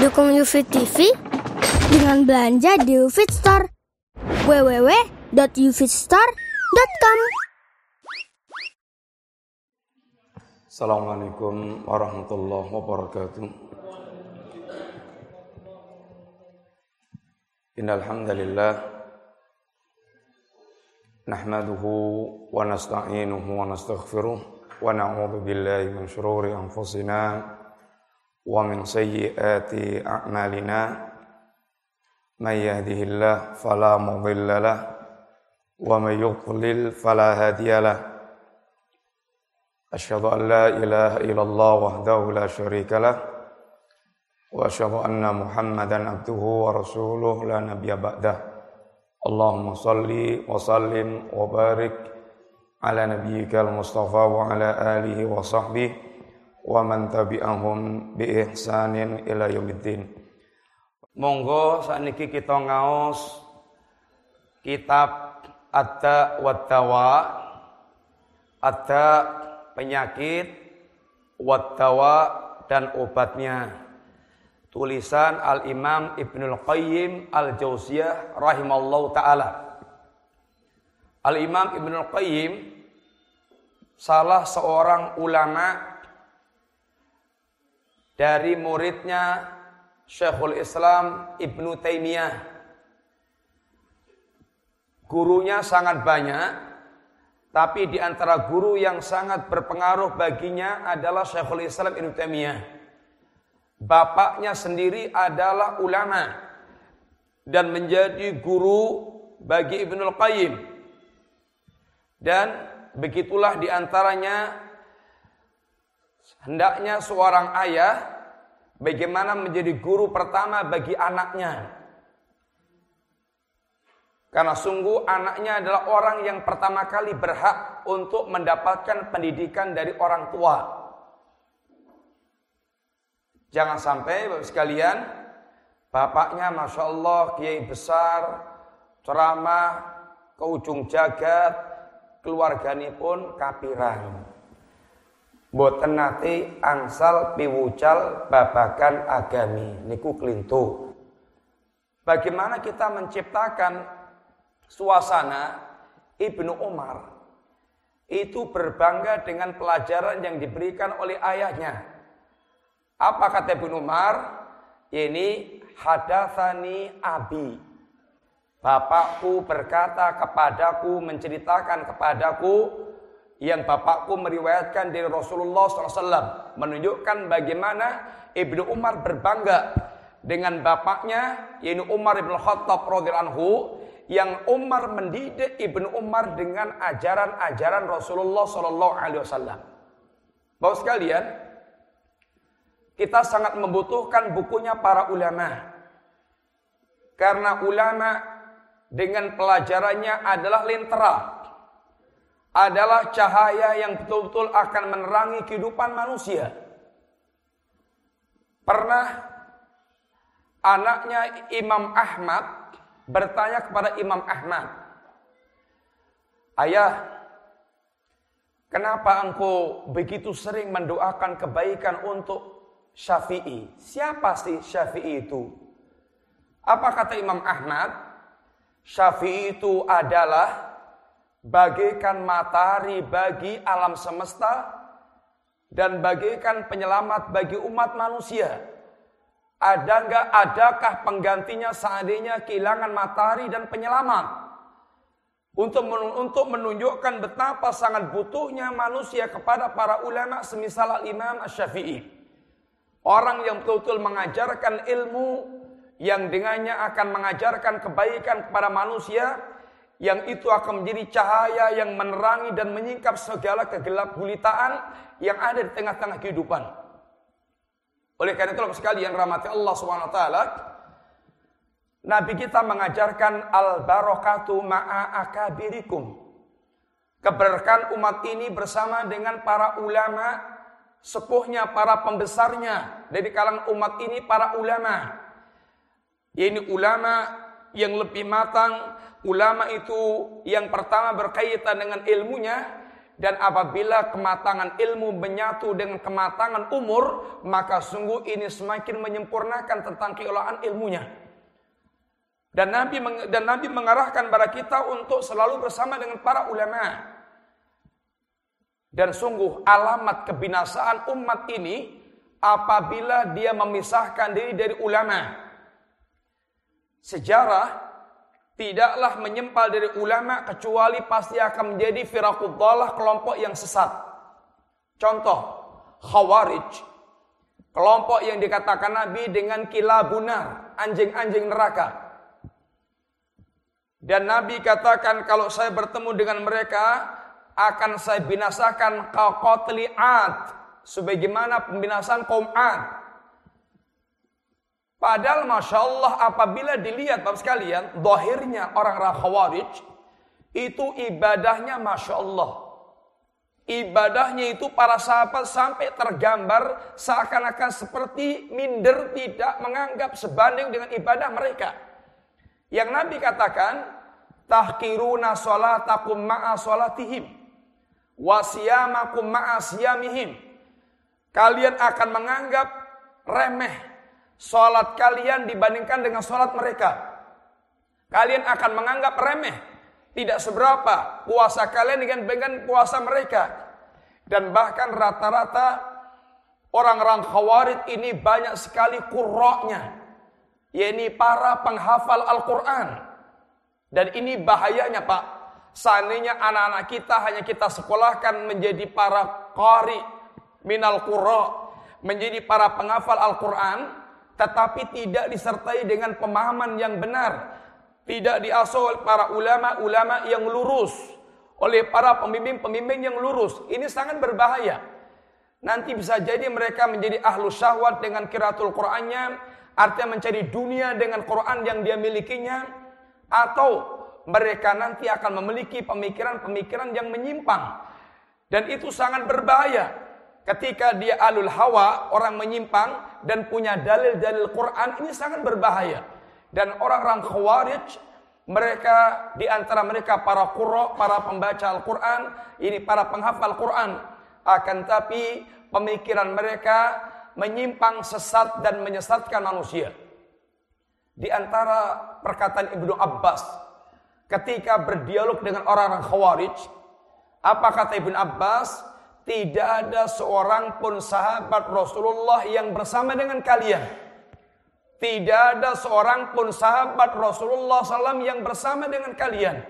Dukung UFIT TV dengan belanja di UFIT Store. www.ufitstore.com Assalamualaikum warahmatullahi wabarakatuh. Innal hamdalillah nahmaduhu wa nasta'inuhu wa nastaghfiruh wa na'udzu billahi min shururi anfusina min sayyiati a'malina may yahdihillahu fala mudilla lahu wa may yudlil fala hadiya lahu أشهد أن لا إله إلا الله وحده لا شريك له وأشهد أن محمدا عبده ورسوله لا نبي بعده. اللهم صل وسلم وبارك على نبيك المصطفى وعلى آله وصحبه wa man tabi'ahum bi ihsanin ila yaumiddin. Monggo sakniki kita ngaos kitab ada wadawa ada penyakit wadawa dan obatnya. Tulisan Al Imam Ibnul Qayyim Al Jauziyah rahimallahu taala. Al Imam Ibnul Qayyim salah seorang ulama dari muridnya Syekhul Islam Ibnu Taimiyah. Gurunya sangat banyak, tapi di antara guru yang sangat berpengaruh baginya adalah Syekhul Islam Ibnu Taimiyah. Bapaknya sendiri adalah ulama dan menjadi guru bagi Ibnul Qayyim. Dan begitulah di antaranya hendaknya seorang ayah bagaimana menjadi guru pertama bagi anaknya. Karena sungguh anaknya adalah orang yang pertama kali berhak untuk mendapatkan pendidikan dari orang tua. Jangan sampai Bapak sekalian, bapaknya Masya Allah kiai besar, ceramah, ke ujung jagat, keluarganya pun kapiran. Boten nate angsal piwucal babakan agami niku klintu. Bagaimana kita menciptakan suasana Ibnu Umar itu berbangga dengan pelajaran yang diberikan oleh ayahnya. Apa kata Ibnu Umar? Ini hadatsani abi. Bapakku berkata kepadaku, menceritakan kepadaku yang bapakku meriwayatkan dari Rasulullah SAW. Menunjukkan bagaimana Ibnu Umar berbangga dengan bapaknya, yaitu Umar bin Khattab radhiyallahu anhu yang Umar mendidik Ibnu Umar dengan ajaran-ajaran Rasulullah Sallallahu Alaihi Wasallam. Bapak sekalian, kita sangat membutuhkan bukunya para ulama. Karena ulama dengan pelajarannya adalah lentera. Adalah cahaya yang betul-betul akan menerangi kehidupan manusia. Pernah anaknya Imam Ahmad bertanya kepada Imam Ahmad, Ayah, kenapa engkau begitu sering mendoakan kebaikan untuk Syafi'i? Siapa sih Syafi'i itu? Apa kata Imam Ahmad? Syafi'i itu adalah bagaikan matahari bagi alam semesta dan bagaikan penyelamat bagi umat manusia. Ada nggak adakah penggantinya seandainya kehilangan matahari dan penyelamat? Untuk untuk menunjukkan betapa sangat butuhnya manusia kepada para ulama semisal Imam Asy-Syafi'i. Orang yang betul-betul mengajarkan ilmu yang dengannya akan mengajarkan kebaikan kepada manusia yang itu akan menjadi cahaya yang menerangi dan menyingkap segala kegelap gulitaan yang ada di tengah-tengah kehidupan. Oleh karena itu sekalian rahmati Allah taala Nabi kita mengajarkan al barakatu ma'a akabirikum. Keberkahan umat ini bersama dengan para ulama, sepuhnya para pembesarnya dari kalangan umat ini para ulama. Ini ulama yang lebih matang, ulama itu yang pertama berkaitan dengan ilmunya Dan apabila kematangan ilmu menyatu dengan kematangan umur, maka sungguh ini semakin menyempurnakan tentang keolahan ilmunya. Dan Nabi dan Nabi mengarahkan kepada kita untuk selalu bersama dengan para ulama. Dan sungguh alamat kebinasaan umat ini apabila dia memisahkan diri dari ulama. Sejarah tidaklah menyempal dari ulama kecuali pasti akan menjadi firaquddalah kelompok yang sesat. Contoh, Khawarij. Kelompok yang dikatakan Nabi dengan kilabunar, anjing-anjing neraka. Dan Nabi katakan kalau saya bertemu dengan mereka akan saya binasakan Ad sebagaimana pembinasaan kaum Ad. Padahal Masya Allah apabila dilihat Bapak sekalian, dohirnya orang-orang Khawarij, itu ibadahnya Masya Allah. Ibadahnya itu para sahabat sampai tergambar seakan-akan seperti minder tidak menganggap sebanding dengan ibadah mereka. Yang Nabi katakan, tahkiruna sholatakum ma'a sholatihim, wasiyamakum ma'a siyamihim. Kalian akan menganggap remeh Sholat kalian dibandingkan dengan sholat mereka. Kalian akan menganggap remeh. Tidak seberapa puasa kalian dengan, dengan puasa mereka. Dan bahkan rata-rata orang-orang khawarid ini banyak sekali kuroknya. Yaitu para penghafal Al-Quran. Dan ini bahayanya Pak. Seandainya anak-anak kita hanya kita sekolahkan menjadi para qari minal qurra, menjadi para penghafal Al-Quran, tetapi tidak disertai dengan pemahaman yang benar, tidak diasuh oleh para ulama-ulama yang lurus, oleh para pemimpin-pemimpin yang lurus. Ini sangat berbahaya. Nanti bisa jadi mereka menjadi ahlu syahwat dengan kiratul Qur'annya, artinya mencari dunia dengan Quran yang dia milikinya, atau mereka nanti akan memiliki pemikiran-pemikiran yang menyimpang. Dan itu sangat berbahaya. Ketika dia alul hawa, orang menyimpang dan punya dalil-dalil Quran, ini sangat berbahaya. Dan orang-orang khawarij, mereka di antara mereka para qurra, para pembaca Al-Quran, ini para penghafal Quran. Akan tapi pemikiran mereka menyimpang sesat dan menyesatkan manusia. Di antara perkataan Ibnu Abbas ketika berdialog dengan orang-orang Khawarij, apa kata Ibnu Abbas? Tidak ada seorang pun sahabat Rasulullah yang bersama dengan kalian. Tidak ada seorang pun sahabat Rasulullah SAW yang bersama dengan kalian.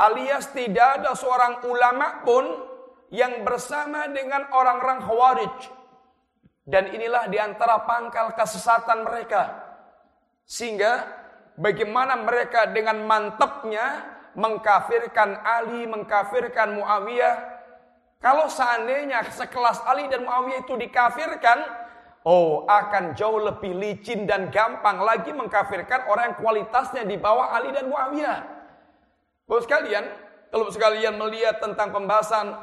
Alias tidak ada seorang ulama pun yang bersama dengan orang-orang khawarij. Dan inilah di antara pangkal kesesatan mereka. Sehingga bagaimana mereka dengan mantapnya mengkafirkan Ali, mengkafirkan Muawiyah. Kalau seandainya sekelas Ali dan Muawiyah itu dikafirkan, oh akan jauh lebih licin dan gampang lagi mengkafirkan orang yang kualitasnya di bawah Ali dan Muawiyah. Bapak sekalian, kalau sekalian melihat tentang pembahasan,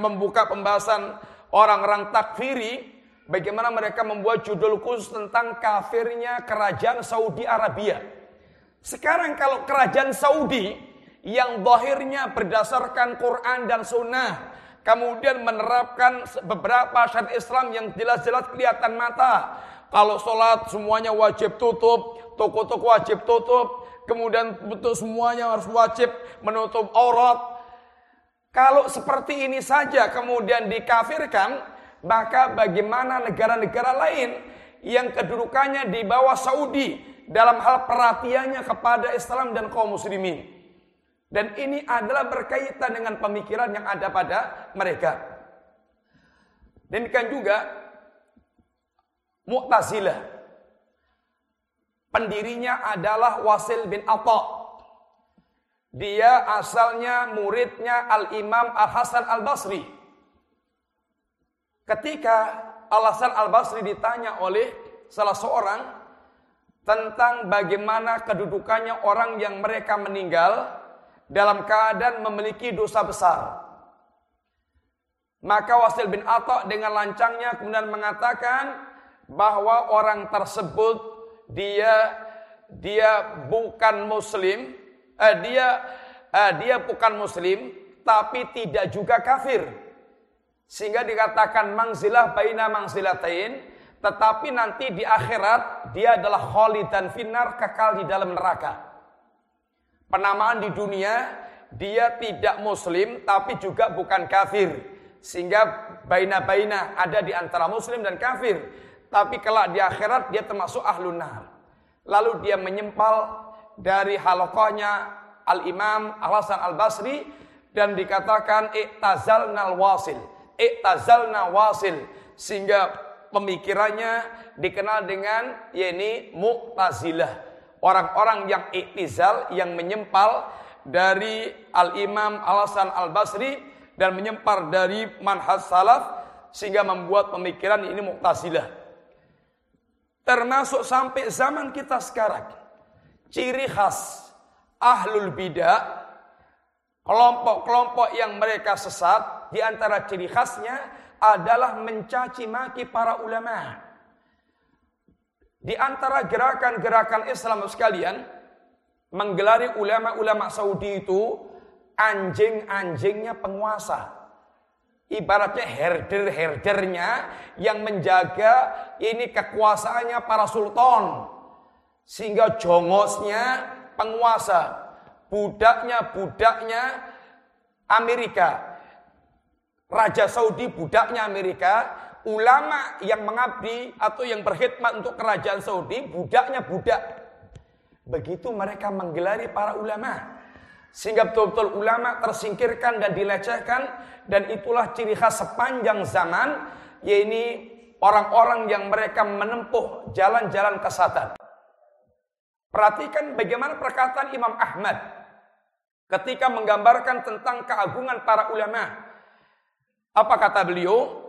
membuka pembahasan orang-orang takfiri, bagaimana mereka membuat judul khusus tentang kafirnya kerajaan Saudi Arabia. Sekarang kalau kerajaan Saudi yang dohirnya berdasarkan Quran dan Sunnah, kemudian menerapkan beberapa syariat Islam yang jelas-jelas kelihatan mata. Kalau sholat semuanya wajib tutup, toko-toko wajib tutup, kemudian betul semuanya harus wajib menutup aurat. Kalau seperti ini saja kemudian dikafirkan, maka bagaimana negara-negara lain yang kedudukannya di bawah Saudi dalam hal perhatiannya kepada Islam dan kaum muslimin. Dan ini adalah berkaitan dengan pemikiran yang ada pada mereka. Demikian juga Mu'tazilah. Pendirinya adalah Wasil bin Atta. Dia asalnya muridnya Al-Imam Al-Hasan Al-Basri. Ketika Al-Hasan Al-Basri ditanya oleh salah seorang tentang bagaimana kedudukannya orang yang mereka meninggal dalam keadaan memiliki dosa besar. Maka Wasil bin Atta dengan lancangnya kemudian mengatakan bahwa orang tersebut dia dia bukan muslim, eh, dia eh, dia bukan muslim tapi tidak juga kafir. Sehingga dikatakan mangzilah baina mangzilatain, tetapi nanti di akhirat dia adalah khalidan finnar kekal di dalam neraka. Penamaan di dunia dia tidak muslim tapi juga bukan kafir. Sehingga baina-baina ada di antara muslim dan kafir. Tapi kelak di akhirat dia termasuk ahlun nar. Lalu dia menyempal dari halokohnya Al-Imam Al-Hasan Al-Basri dan dikatakan iktazalna wasil. Iktazalna wasil. Sehingga pemikirannya dikenal dengan yakni Mu'tazilah. Orang-orang yang iktizal, yang menyempal dari Al-Imam Al-Hasan Al-Basri dan menyempar dari manhaj salaf sehingga membuat pemikiran ini Mu'tazilah. Termasuk sampai zaman kita sekarang. Ciri khas ahlul bidah kelompok-kelompok yang mereka sesat di antara ciri khasnya adalah mencaci maki para ulama. Di antara gerakan-gerakan Islam sekalian, menggelari ulama-ulama Saudi itu anjing-anjingnya penguasa. Ibaratnya herder-herdernya yang menjaga ini kekuasaannya para sultan. Sehingga jongosnya penguasa. Budaknya-budaknya Amerika. Raja Saudi budaknya Amerika. Ulama yang mengabdi atau yang berkhidmat untuk kerajaan Saudi budaknya budak. Begitu mereka menggelari para ulama. Sehingga betul-betul ulama tersingkirkan dan dilecehkan. Dan itulah ciri khas sepanjang zaman. Yaitu orang-orang yang mereka menempuh jalan-jalan kesatan. Perhatikan bagaimana perkataan Imam Ahmad. Ketika menggambarkan tentang keagungan para ulama. Apa kata beliau?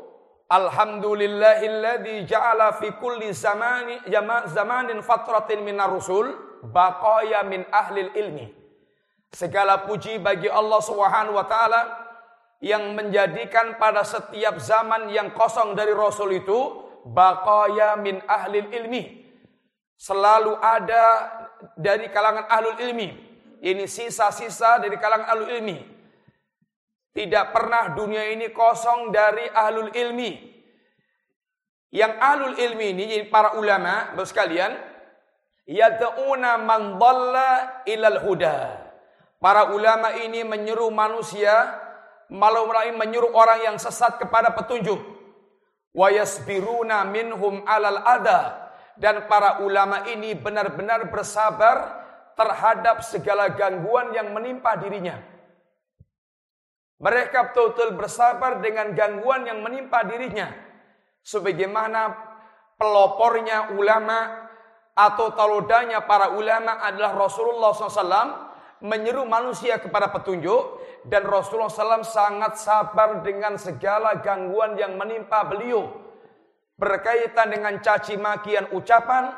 Alhamdulillahilladzi ja'ala fi kulli zamani zamanin fatratin minar rusul baqaya min ahli ilmi. Segala puji bagi Allah Subhanahu wa taala yang menjadikan pada setiap zaman yang kosong dari rasul itu baqaya min ahli ilmi. Selalu ada dari kalangan ahlul ilmi. Ini sisa-sisa dari kalangan ahlul ilmi. Tidak pernah dunia ini kosong dari ahlul ilmi. Yang ahlul ilmi ini para ulama, sekalian, yad'una man dhalla ilal huda. Para ulama ini menyuruh manusia malah menyuruh orang yang sesat kepada petunjuk. Wa yasbiruna minhum alal ada dan para ulama ini benar-benar bersabar terhadap segala gangguan yang menimpa dirinya. Mereka betul-betul bersabar dengan gangguan yang menimpa dirinya. Sebagaimana pelopornya ulama atau talodanya para ulama adalah Rasulullah SAW menyeru manusia kepada petunjuk dan Rasulullah SAW sangat sabar dengan segala gangguan yang menimpa beliau berkaitan dengan caci makian ucapan,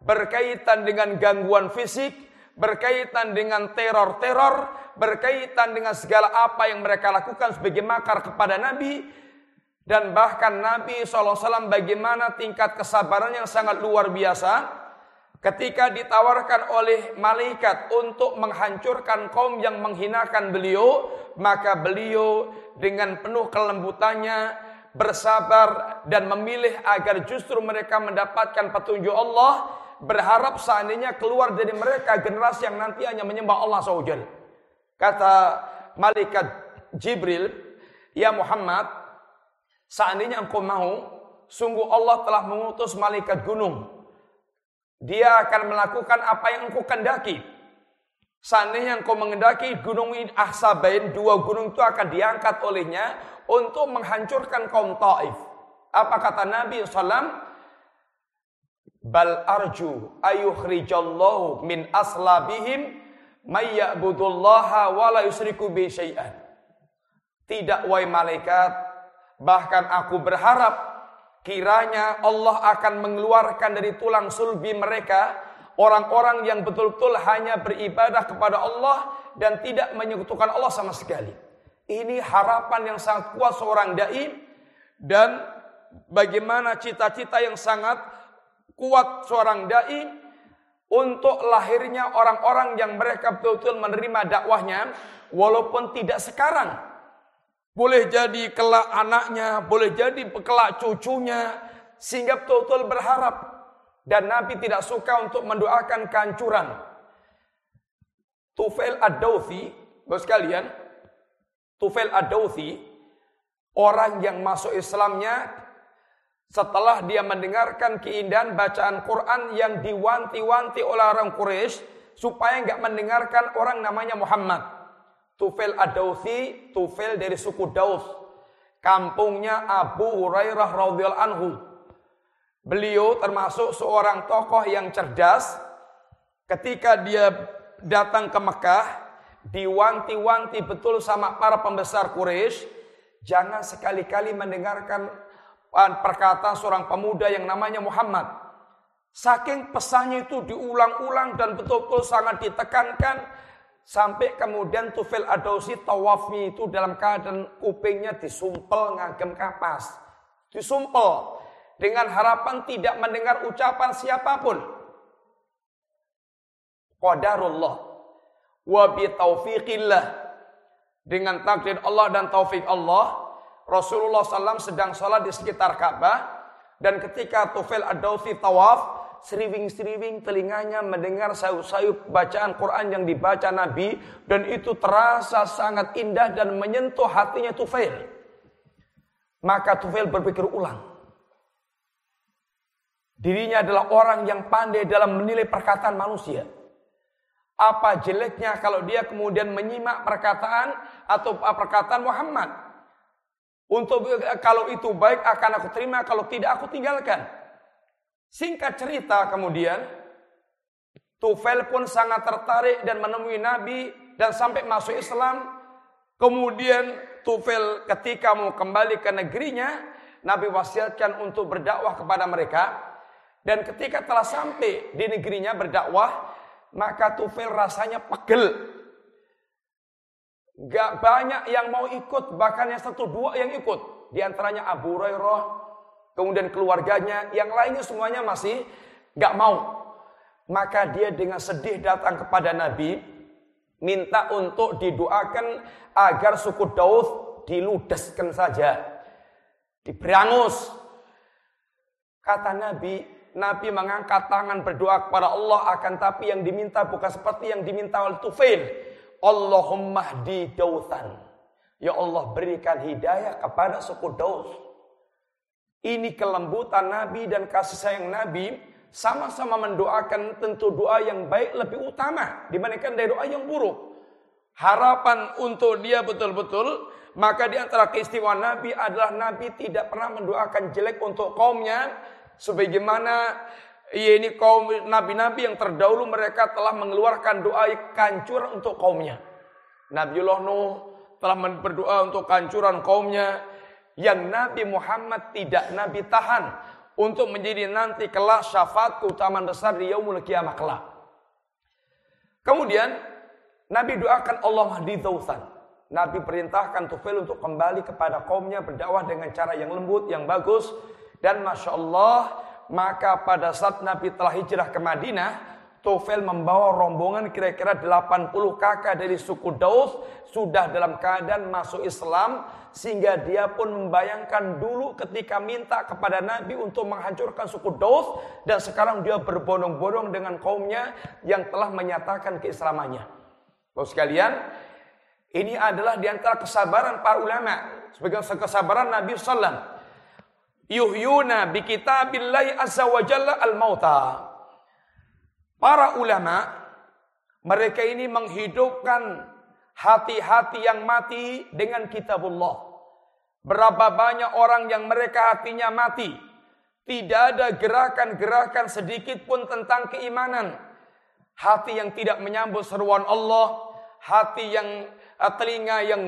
berkaitan dengan gangguan fisik, berkaitan dengan teror-teror, berkaitan dengan segala apa yang mereka lakukan sebagai makar kepada Nabi, dan bahkan Nabi SAW bagaimana tingkat kesabaran yang sangat luar biasa Ketika ditawarkan oleh malaikat untuk menghancurkan kaum yang menghinakan beliau, maka beliau dengan penuh kelembutannya bersabar dan memilih agar justru mereka mendapatkan petunjuk Allah, berharap seandainya keluar dari mereka generasi yang nanti hanya menyembah Allah SWT. Kata malaikat Jibril, "Ya Muhammad, seandainya engkau mau, sungguh Allah telah mengutus malaikat gunung dia akan melakukan apa yang engkau kendaki. Seandainya engkau mengendaki gunung Ahsabain, dua gunung itu akan diangkat olehnya untuk menghancurkan kaum Taif. Apa kata Nabi SAW? Bal arju ayukhrijallahu min aslabihim mayya'budullaha wa la yusriku bi syai'an. Tidak wahai malaikat, bahkan aku berharap Kiranya Allah akan mengeluarkan dari tulang sulbi mereka orang-orang yang betul-betul hanya beribadah kepada Allah dan tidak menyekutukan Allah sama sekali. Ini harapan yang sangat kuat seorang dai dan bagaimana cita-cita yang sangat kuat seorang dai untuk lahirnya orang-orang yang mereka betul-betul menerima dakwahnya walaupun tidak sekarang. Boleh jadi kelak anaknya, boleh jadi kelak cucunya sehingga betul-betul berharap dan Nabi tidak suka untuk mendoakan kehancuran. Tufail Ad-Dawthi, bos kalian, Tufail Ad-Dawthi, orang yang masuk Islamnya setelah dia mendengarkan keindahan bacaan Quran yang diwanti-wanti oleh orang Quraisy supaya nggak mendengarkan orang namanya Muhammad. Tufail Ad-Dawthi, Tufail dari suku Daus. Kampungnya Abu Hurairah radhiyallahu anhu. Beliau termasuk seorang tokoh yang cerdas. Ketika dia datang ke Mekah, diwanti-wanti betul sama para pembesar Quraisy, jangan sekali-kali mendengarkan perkataan seorang pemuda yang namanya Muhammad. Saking pesannya itu diulang-ulang dan betul-betul sangat ditekankan sampai kemudian Tufel Adausi tawafnya itu dalam keadaan kupingnya disumpel ngagem kapas. Disumpel dengan harapan tidak mendengar ucapan siapa pun. Qadarullah wa bi taufiqillah dengan takdir Allah dan taufik Allah Rasulullah SAW sedang sholat di sekitar Ka'bah dan ketika Tufel Ad-Dawfi tawaf, seriwing-seriwing telinganya mendengar sayup-sayup bacaan Quran yang dibaca Nabi dan itu terasa sangat indah dan menyentuh hatinya Tufail. Maka Tufail berpikir ulang. Dirinya adalah orang yang pandai dalam menilai perkataan manusia. Apa jeleknya kalau dia kemudian menyimak perkataan atau perkataan Muhammad? Untuk eh, kalau itu baik akan aku terima, kalau tidak aku tinggalkan. Singkat cerita kemudian, Tufel pun sangat tertarik dan menemui Nabi dan sampai masuk Islam. Kemudian Tufel ketika mau kembali ke negerinya, Nabi wasiatkan untuk berdakwah kepada mereka. Dan ketika telah sampai di negerinya berdakwah, maka Tufel rasanya pegel Gak banyak yang mau ikut, bahkan yang satu dua yang ikut. Di antaranya Abu Hurairah, kemudian keluarganya, yang lainnya semuanya masih gak mau. Maka dia dengan sedih datang kepada Nabi, minta untuk didoakan agar suku Daud diludeskan saja. Diberangus. Kata Nabi, Nabi mengangkat tangan berdoa kepada Allah akan tapi yang diminta bukan seperti yang diminta oleh Tufail. Allahumma di Dautan. Ya Allah berikan hidayah kepada suku Daus. Ini kelembutan Nabi dan kasih sayang Nabi sama-sama mendoakan tentu doa yang baik lebih utama dibandingkan dari doa yang buruk. Harapan untuk dia betul-betul maka di antara keistimewaan Nabi adalah Nabi tidak pernah mendoakan jelek untuk kaumnya sebagaimana Iya ini kaum nabi-nabi yang terdahulu mereka telah mengeluarkan doa kancuran untuk kaumnya. Nabiullah Nuh telah berdoa untuk kancuran kaumnya yang Nabi Muhammad tidak Nabi tahan untuk menjadi nanti kelak syafaat keutamaan besar di yaumul kiamah kelak. Kemudian Nabi doakan Allah mahdi Zawsan. Nabi perintahkan Tufail untuk kembali kepada kaumnya berdakwah dengan cara yang lembut, yang bagus. Dan Masya Allah maka pada saat Nabi telah hijrah ke Madinah, Tufel membawa rombongan kira-kira 80 kakak dari suku Daus sudah dalam keadaan masuk Islam sehingga dia pun membayangkan dulu ketika minta kepada Nabi untuk menghancurkan suku Daus dan sekarang dia berbondong-bondong dengan kaumnya yang telah menyatakan keislamannya. Bapak sekalian, ini adalah di antara kesabaran para ulama sebagai kesabaran Nabi Sallam yuhyuna bi kitabillahi azza wa jalla al mauta. Para ulama mereka ini menghidupkan hati-hati yang mati dengan kitabullah. Berapa banyak orang yang mereka hatinya mati. Tidak ada gerakan-gerakan sedikit pun tentang keimanan. Hati yang tidak menyambut seruan Allah. Hati yang uh, telinga yang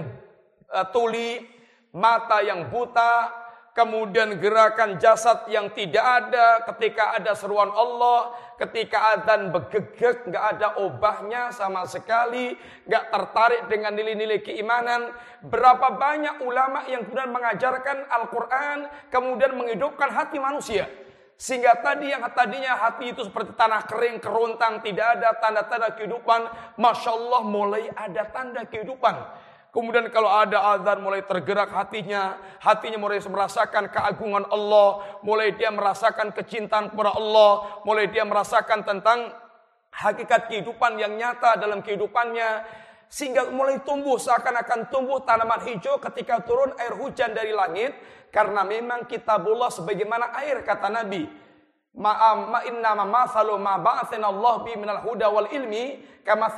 uh, tuli. Mata yang buta kemudian gerakan jasad yang tidak ada ketika ada seruan Allah, ketika adzan begegek, nggak ada obahnya sama sekali, nggak tertarik dengan nilai-nilai keimanan. Berapa banyak ulama yang kemudian mengajarkan Al-Quran, kemudian menghidupkan hati manusia. Sehingga tadi yang tadinya hati itu seperti tanah kering, kerontang, tidak ada tanda-tanda kehidupan. Masya Allah mulai ada tanda kehidupan. Kemudian kalau ada azan mulai tergerak hatinya, hatinya mulai merasakan keagungan Allah, mulai dia merasakan kecintaan kepada Allah, mulai dia merasakan tentang hakikat kehidupan yang nyata dalam kehidupannya, sehingga mulai tumbuh seakan-akan tumbuh tanaman hijau ketika turun air hujan dari langit, karena memang kitabullah sebagaimana air kata Nabi. Ma, ma inna ma mathalu ma ba'athina Allah bi minal huda wal ilmi kama.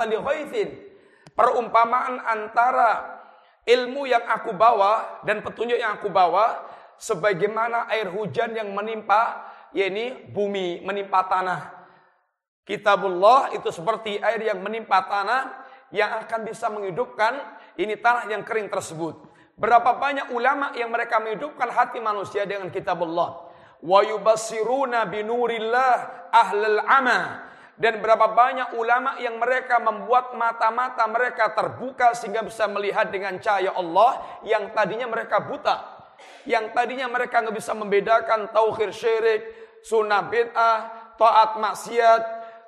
Perumpamaan antara ilmu yang aku bawa dan petunjuk yang aku bawa sebagaimana air hujan yang menimpa yakni bumi menimpa tanah. Kitabullah itu seperti air yang menimpa tanah yang akan bisa menghidupkan ini tanah yang kering tersebut. Berapa banyak ulama yang mereka menghidupkan hati manusia dengan kitab Allah. Wa yubassiruna binurillah ahlal ama. Dan berapa banyak ulama yang mereka membuat mata-mata mereka terbuka sehingga bisa melihat dengan cahaya Allah yang tadinya mereka buta. Yang tadinya mereka nggak bisa membedakan tauhid syirik, sunnah bid'ah, taat maksiat,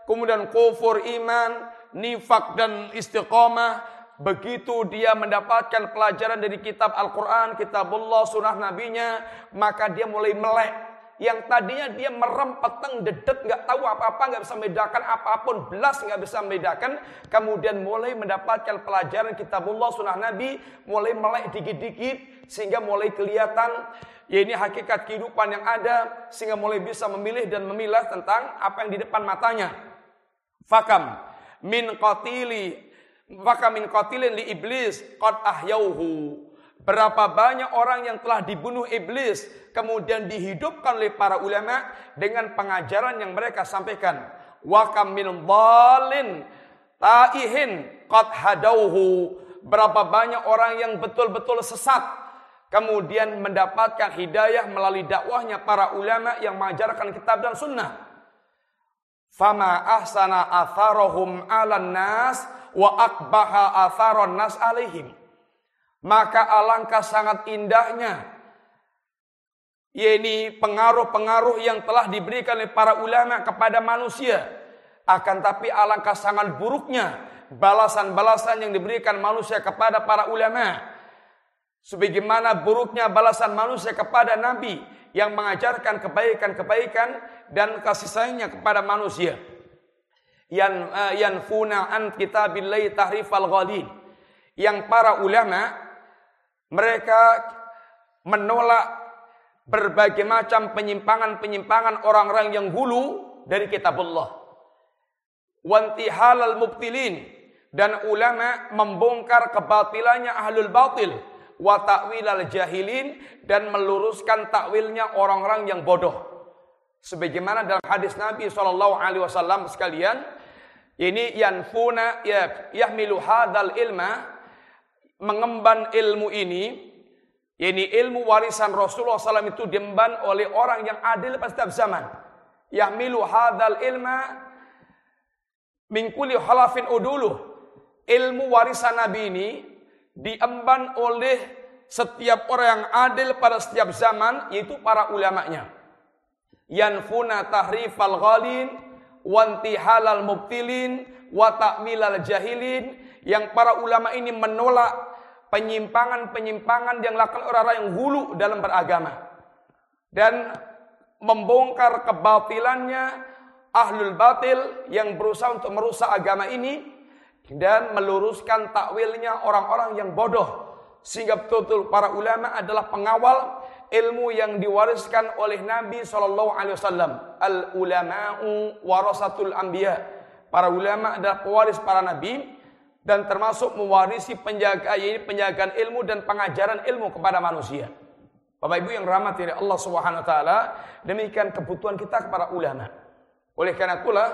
kemudian kufur iman, nifak dan istiqomah, Begitu dia mendapatkan pelajaran dari kitab Al-Quran, kitab Allah, sunnah nabinya, maka dia mulai melek. Yang tadinya dia merem, peteng, dedet, nggak tahu apa-apa, nggak bisa membedakan apa pun, belas nggak bisa membedakan. Kemudian mulai mendapatkan pelajaran kitab Allah, sunnah nabi, mulai melek dikit-dikit, sehingga mulai kelihatan ya ini hakikat kehidupan yang ada, sehingga mulai bisa memilih dan memilah tentang apa yang di depan matanya. Fakam min qatili maka min qatilin li iblis qad ahyauhu. Berapa banyak orang yang telah dibunuh iblis kemudian dihidupkan oleh para ulama dengan pengajaran yang mereka sampaikan. Wa kam min dhalin taihin qad hadauhu. Berapa banyak orang yang betul-betul sesat kemudian mendapatkan hidayah melalui dakwahnya para ulama yang mengajarkan kitab dan sunnah. Fama ahsana atharohum ala nas wa akbaha atharon nas alaihim. Maka alangkah sangat indahnya yakni pengaruh-pengaruh yang telah diberikan oleh para ulama kepada manusia. Akan tapi alangkah sangat buruknya balasan-balasan yang diberikan manusia kepada para ulama. Sebagaimana buruknya balasan manusia kepada nabi yang mengajarkan kebaikan-kebaikan dan kasih sayangnya kepada manusia yan uh, yanfuna an kitabillahi tahrifal ghalin yang para ulama mereka menolak berbagai macam penyimpangan-penyimpangan orang-orang yang hulu dari kitab Allah. Wantihalal mubtilin dan ulama membongkar kebatilannya ahlul batil wa ta'wilal jahilin dan meluruskan takwilnya orang-orang yang bodoh. Sebagaimana dalam hadis Nabi Shallallahu Alaihi Wasallam sekalian, ini yanfuna ya yahmilu hadal ilma mengemban ilmu ini ini ilmu warisan Rasulullah SAW itu diemban oleh orang yang adil pada setiap zaman. Yahmilu hadal ilma mingkuli halafin udulu. Ilmu warisan Nabi ini diemban oleh setiap orang yang adil pada setiap zaman, yaitu para ulamanya yanfuna tahrifal ghalin wanti halal mubtilin wa ta'milal jahilin yang para ulama ini menolak penyimpangan-penyimpangan yang lakukan orang-orang yang hulu dalam beragama dan membongkar kebatilannya ahlul batil yang berusaha untuk merusak agama ini dan meluruskan takwilnya orang-orang yang bodoh sehingga betul-betul para ulama adalah pengawal ilmu yang diwariskan oleh Nabi Shallallahu Alaihi Wasallam. Al ulama'u warasatul anbiya. Para ulama adalah pewaris para nabi dan termasuk mewarisi penjaga ini penjagaan ilmu dan pengajaran ilmu kepada manusia. Bapak Ibu yang rahmat dari Allah Subhanahu wa taala, demikian kebutuhan kita kepada ulama. Oleh karena itulah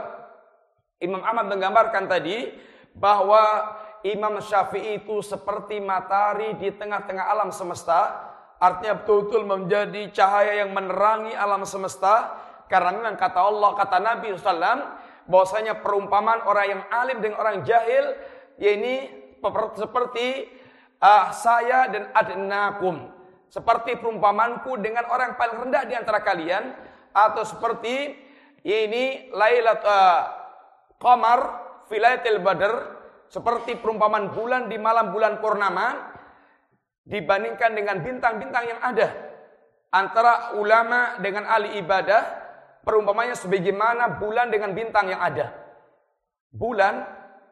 Imam Ahmad menggambarkan tadi bahwa Imam Syafi'i itu seperti matahari di tengah-tengah alam semesta Artinya betul-betul menjadi cahaya yang menerangi alam semesta. Karena memang kata Allah, kata Nabi SAW, bahwasanya perumpamaan orang yang alim dengan orang jahil, ya ini seperti uh, saya dan adnakum. Seperti perumpamanku dengan orang paling rendah di antara kalian. atau seperti ini lailat uh, qamar filaitil badr seperti perumpamaan bulan di malam bulan purnama dibandingkan dengan bintang-bintang yang ada antara ulama dengan ahli ibadah perumpamanya sebagaimana bulan dengan bintang yang ada bulan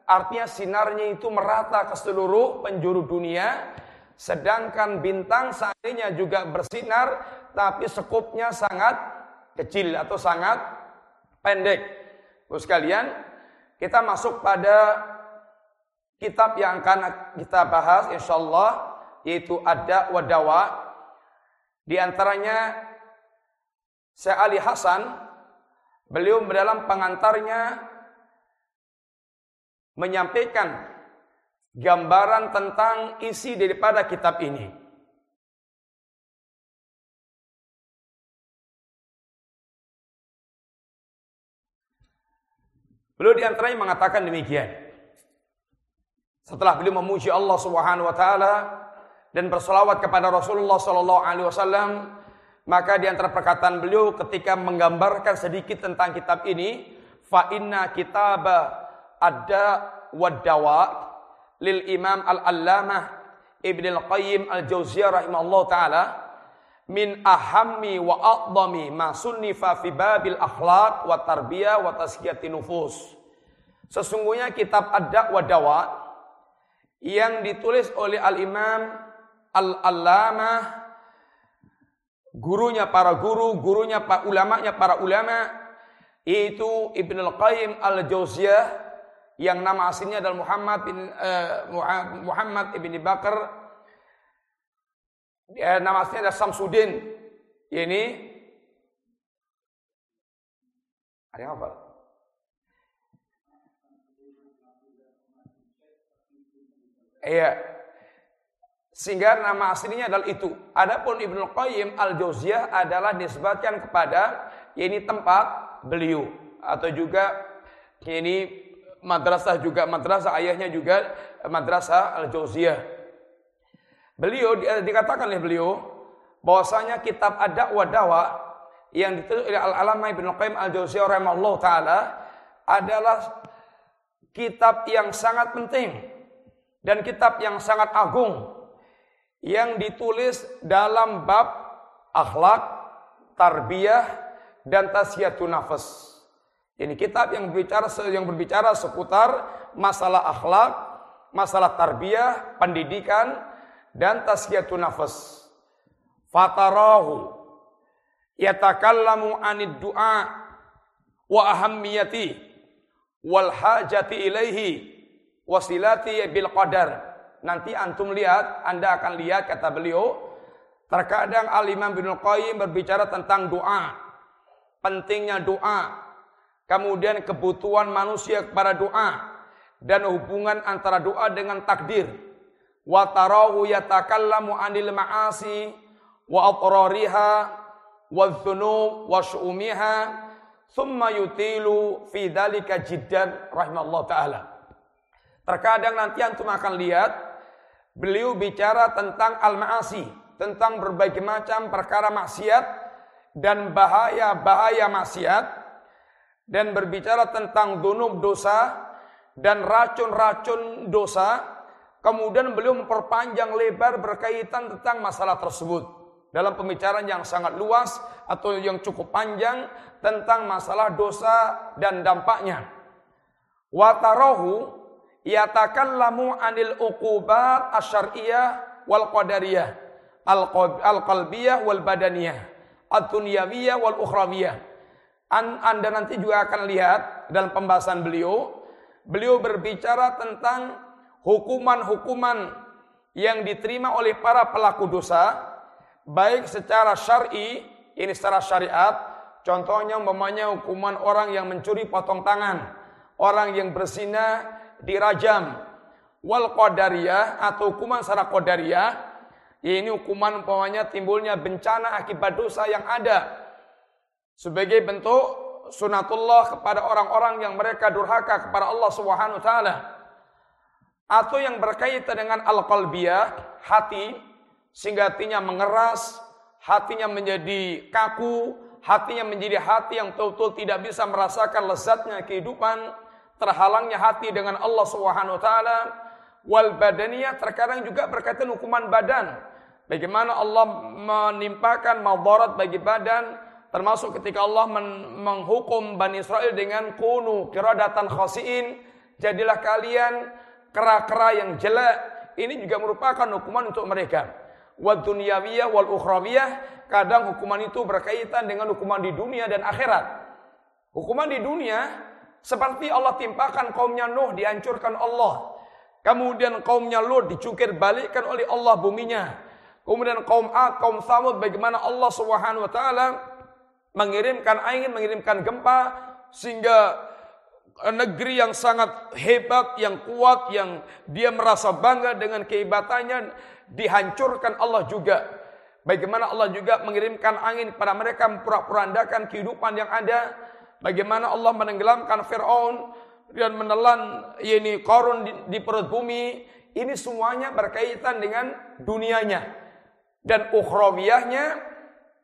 artinya sinarnya itu merata ke seluruh penjuru dunia sedangkan bintang seandainya juga bersinar tapi sekupnya sangat kecil atau sangat pendek. Terus kalian, kita masuk pada kitab yang akan kita bahas insya Allah yaitu ada wadawa. Di antaranya Syekh Ali Hasan, beliau dalam pengantarnya menyampaikan gambaran tentang isi daripada kitab ini. Beliau di antaranya mengatakan demikian. Setelah beliau memuji Allah Subhanahu wa taala dan bersolawat kepada Rasulullah sallallahu alaihi wasallam, maka di antara perkataan beliau ketika menggambarkan sedikit tentang kitab ini, fa inna kitab ada wadawa lil Imam Al-Allamah Ibn Al-Qayyim Al-Jauziyah rahimahullah taala min ahammi wa a'dami ma sunnifa fi babil akhlaq wa tarbiyah wa tazkiyati nufus. Sesungguhnya kitab Ad-Da' wa Dawa yang ditulis oleh Al-Imam Al-Allamah gurunya para guru, gurunya para ulamanya para ulama yaitu Ibn Al-Qayyim Al-Jauziyah yang nama aslinya adalah Muhammad bin uh, Muhammad ibn Bakar Ya, nama aslinya adalah Samsudin. Ini ada yang apa? Iya. Sehingga nama aslinya adalah itu. Adapun Ibnu Qayyim Al-Jauziyah adalah disebutkan kepada ini tempat beliau atau juga ini madrasah juga madrasah ayahnya juga madrasah Al-Jauziyah. Beliau dikatakan oleh beliau bahwasanya kitab Ada wa Dawa yang ditulis oleh Al-Alama Ibnu Qayyim Al-Jauziyah rahimahullah taala adalah kitab yang sangat penting dan kitab yang sangat agung yang ditulis dalam bab akhlak, tarbiyah dan tasyiatun nafas. Ini kitab yang berbicara yang berbicara seputar masalah akhlak, masalah tarbiyah, pendidikan, dan taskiyatun nafas. Fatarahu yatakallamu anid du'a wa ahammiyati wal hajati ilaihi wasilati bil qadar. Nanti antum lihat, Anda akan lihat kata beliau, terkadang Al-Imam bin Qayyim berbicara tentang doa, pentingnya doa, kemudian kebutuhan manusia kepada doa dan hubungan antara doa dengan takdir wa tarahu yatakallamu anil ma'asi wa atrariha wa dhunub wa syu'umiha thumma yutilu fi dhalika jiddan rahimallahu taala. Terkadang nanti antum akan lihat beliau bicara tentang al-ma'asi, tentang berbagai macam perkara maksiat dan bahaya-bahaya maksiat dan berbicara tentang dunub dosa dan racun-racun dosa Kemudian beliau memperpanjang lebar berkaitan tentang masalah tersebut. Dalam pembicaraan yang sangat luas atau yang cukup panjang tentang masalah dosa dan dampaknya. Watarohu yatakallamu anil uqubat asyariyah wal qadariyah al qalbiyah wal badaniyah ad-dunyawiyah wal ukhrawiyah. Anda nanti juga akan lihat dalam pembahasan beliau, beliau berbicara tentang hukuman-hukuman yang diterima oleh para pelaku dosa baik secara syar'i ini secara syariat contohnya umpamanya hukuman orang yang mencuri potong tangan orang yang berzina dirajam wal qadariyah atau hukuman secara qadariyah. Ini hukuman umpamanya timbulnya bencana akibat dosa yang ada sebagai bentuk sunatullah kepada orang-orang yang mereka durhaka kepada Allah Subhanahu wa taala atau yang berkaitan dengan al-qalbiyah, hati, sehingga hatinya mengeras, hatinya menjadi kaku, hatinya menjadi hati yang betul-betul tidak bisa merasakan lezatnya kehidupan, terhalangnya hati dengan Allah Subhanahu wa taala, wal badaniyah terkadang juga berkaitan hukuman badan. Bagaimana Allah menimpakan madarat bagi badan, termasuk ketika Allah menghukum Bani Israel dengan kunu kiradatan khasiin, jadilah kalian kera-kera yang jelek. Ini juga merupakan hukuman untuk mereka. Wa dunyawiyah wal ukhrawiyah kadang hukuman itu berkaitan dengan hukuman di dunia dan akhirat. Hukuman di dunia seperti Allah timpakan kaumnya Nuh dihancurkan Allah. Kemudian kaumnya Lut dicukir balikkan oleh Allah buminya. Kemudian kaum Ad, kaum Samud bagaimana Allah Subhanahu wa taala mengirimkan angin, mengirimkan gempa sehingga negeri yang sangat hebat, yang kuat, yang dia merasa bangga dengan kehebatannya dihancurkan Allah juga. Bagaimana Allah juga mengirimkan angin kepada mereka memporak-porandakan kehidupan yang ada. Bagaimana Allah menenggelamkan Fir'aun dan menelan ini korun di, di perut bumi. Ini semuanya berkaitan dengan dunianya. Dan ukhrawiyahnya,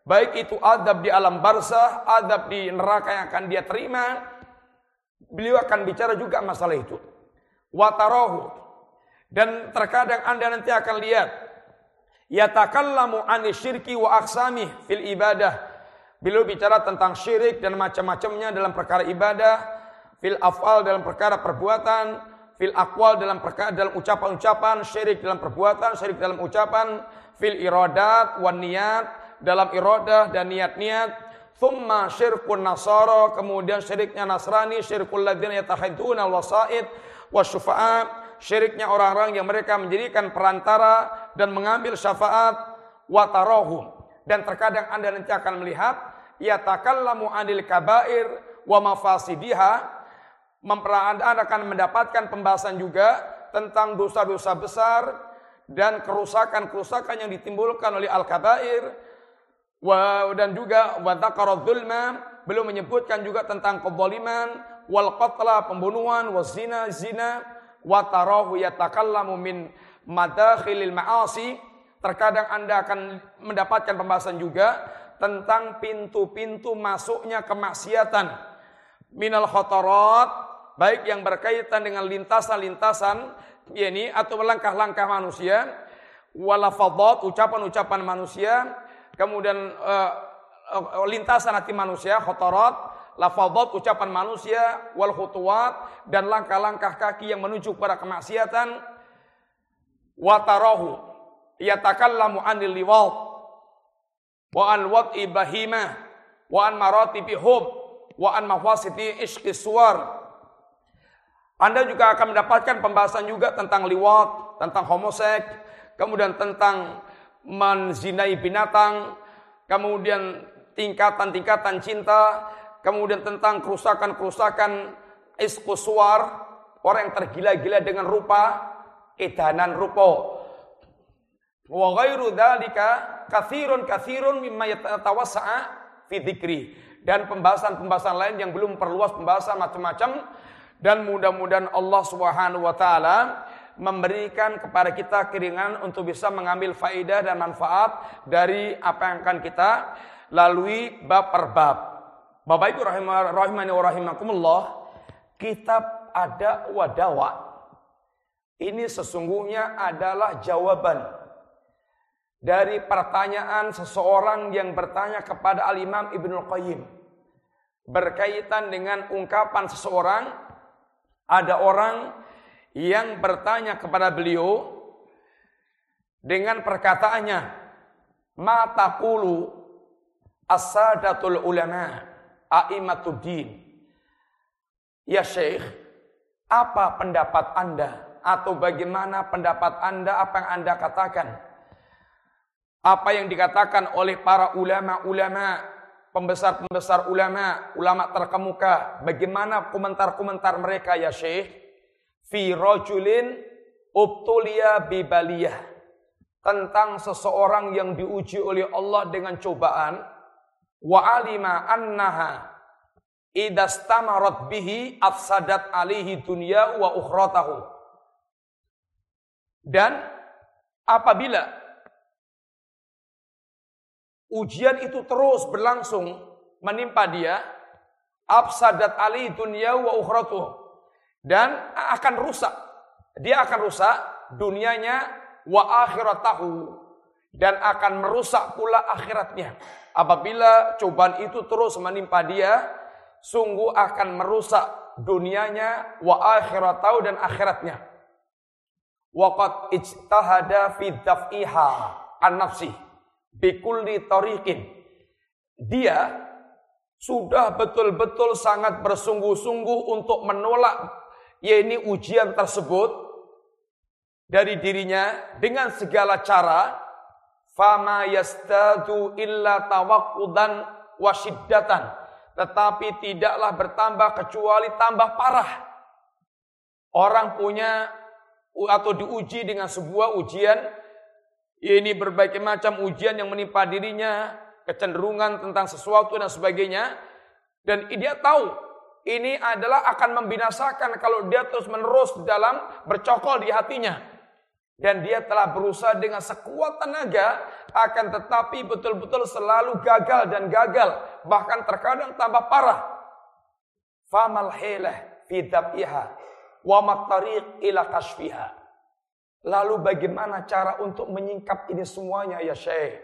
baik itu adab di alam barzah, adab di neraka yang akan dia terima. Beliau akan bicara juga masalah itu. Watarohu. Dan terkadang anda nanti akan lihat yatakallamu ani syirki wa aksami fil ibadah. Beliau bicara tentang syirik dan macam-macamnya dalam perkara ibadah, fil afal dalam perkara perbuatan, fil akwal dalam perkara dalam ucapan-ucapan, syirik dalam perbuatan, syirik dalam ucapan, fil iradat wan niat dalam iradah dan niat-niat, thumma syirkun nasara, kemudian syiriknya Nasrani, syirkul ladzina yatakhiduna wasaid wasyufa'a, syiriknya orang-orang yang mereka menjadikan perantara dan mengambil syafaat. Watarohum. Dan terkadang anda nanti akan melihat yatakallamu anil kabair wa mafasidiha. Anda akan mendapatkan pembahasan juga tentang dosa-dosa besar dan kerusakan-kerusakan yang ditimbulkan oleh al-kabair dan juga wa belum menyebutkan juga tentang kezaliman wal qatla pembunuhan wa zina wa tarahu yatakallamu min madakhilil ma'asi. Terkadang Anda akan mendapatkan pembahasan juga tentang pintu-pintu masuknya kemaksiatan. Minal khotorot baik yang berkaitan dengan lintasan-lintasan yakni atau langkah-langkah manusia walafadot ucapan-ucapan manusia kemudian uh, uh, lintasan hati manusia khotorot lafadhat ucapan manusia wal khutuwat dan langkah-langkah kaki yang menuju kepada kemaksiatan. Wa tarahu yatakallamu anil liwat wa an wad'i bahima wa an maratibi hub wa an mafasiti ishqi suwar. Anda juga akan mendapatkan pembahasan juga tentang liwat, tentang homoseks, kemudian tentang menzinai binatang, kemudian tingkatan-tingkatan cinta, kemudian tentang kerusakan-kerusakan iskuswar, orang yang tergila-gila dengan rupa, edanan rupa. Wa ghairu dzalika katsirun katsirun mimma yatawassa'a fi dzikri. Dan pembahasan-pembahasan lain yang belum perluas pembahasan macam-macam dan mudah-mudahan Allah Subhanahu wa taala memberikan kepada kita keringan untuk bisa mengambil faidah dan manfaat dari apa yang akan kita lalui bab per bab. Bapak Ibu rahimani wa rahimakumullah, kitab ada wadawa. Ini sesungguhnya adalah jawaban dari pertanyaan seseorang yang bertanya kepada Al-Imam Ibnu Qayyim berkaitan dengan ungkapan seseorang ada orang yang bertanya kepada beliau dengan perkataannya mata kulu asadatul ulama a'imatuddin. Ya Syekh, apa pendapat Anda atau bagaimana pendapat Anda apa yang Anda katakan? Apa yang dikatakan oleh para ulama-ulama, pembesar-pembesar ulama, ulama terkemuka, bagaimana komentar-komentar mereka ya Syekh? Fi rajulin ubtulia bibaliyah. Tentang seseorang yang diuji oleh Allah dengan cobaan wa alima annaha idastamarat bihi afsadat alihi dunya wa ukhratahu. Dan apabila ujian itu terus berlangsung menimpa dia, afsadat ali dunya wa ukhratuh. Dan akan rusak. Dia akan rusak dunianya wa akhiratahu dan akan merusak pula akhiratnya. Apabila cobaan itu terus menimpa dia, sungguh akan merusak dunianya wa akhiratahu dan akhiratnya. Waqad ijtahada fi daf'iha an nafsi bi kulli tariqin. Dia sudah betul-betul sangat bersungguh-sungguh untuk menolak yakni ujian tersebut dari dirinya dengan segala cara fama yastadu illa tawakkudan wasiddatan tetapi tidaklah bertambah kecuali tambah parah. Orang punya atau diuji dengan sebuah ujian ini berbagai macam ujian yang menimpa dirinya kecenderungan tentang sesuatu dan sebagainya dan dia tahu ini adalah akan membinasakan kalau dia terus menerus dalam bercokol di hatinya. Dan dia telah berusaha dengan sekuat tenaga akan tetapi betul-betul selalu gagal dan gagal bahkan terkadang tambah parah. Famal hilah fi wa matariq ila kashfiha. Lalu bagaimana cara untuk menyingkap ini semuanya ya syekh?